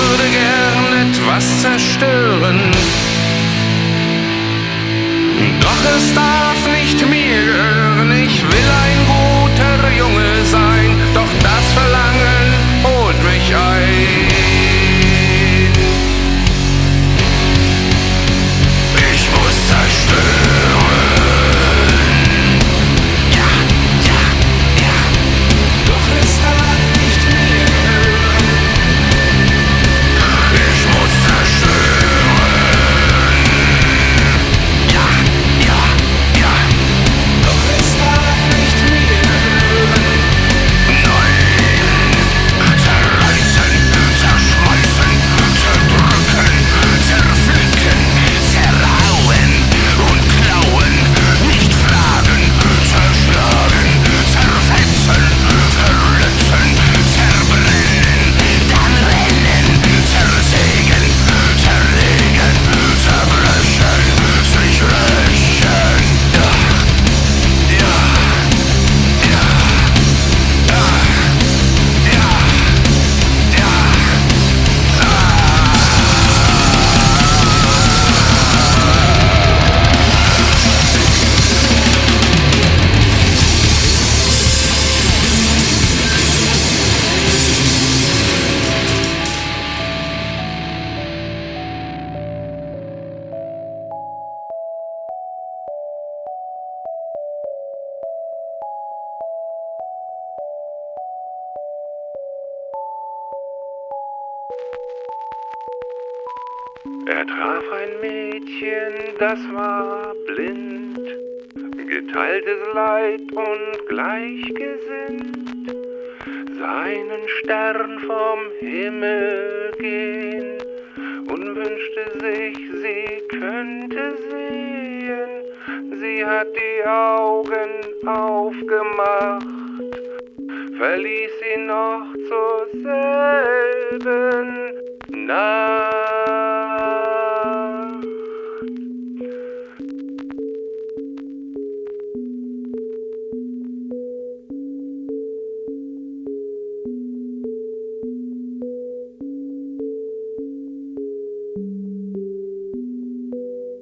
würde gern etwas zerstören. Doch es darf nicht mir gehören, ich will ein guter Junge Er traf ein Mädchen, das war blind, geteiltes Leid und gleichgesinnt, seinen Stern vom Himmel gehen und wünschte sich, sie könnte sehen. Sie hat die Augen aufgemacht, verließ sie noch zur selben Nacht.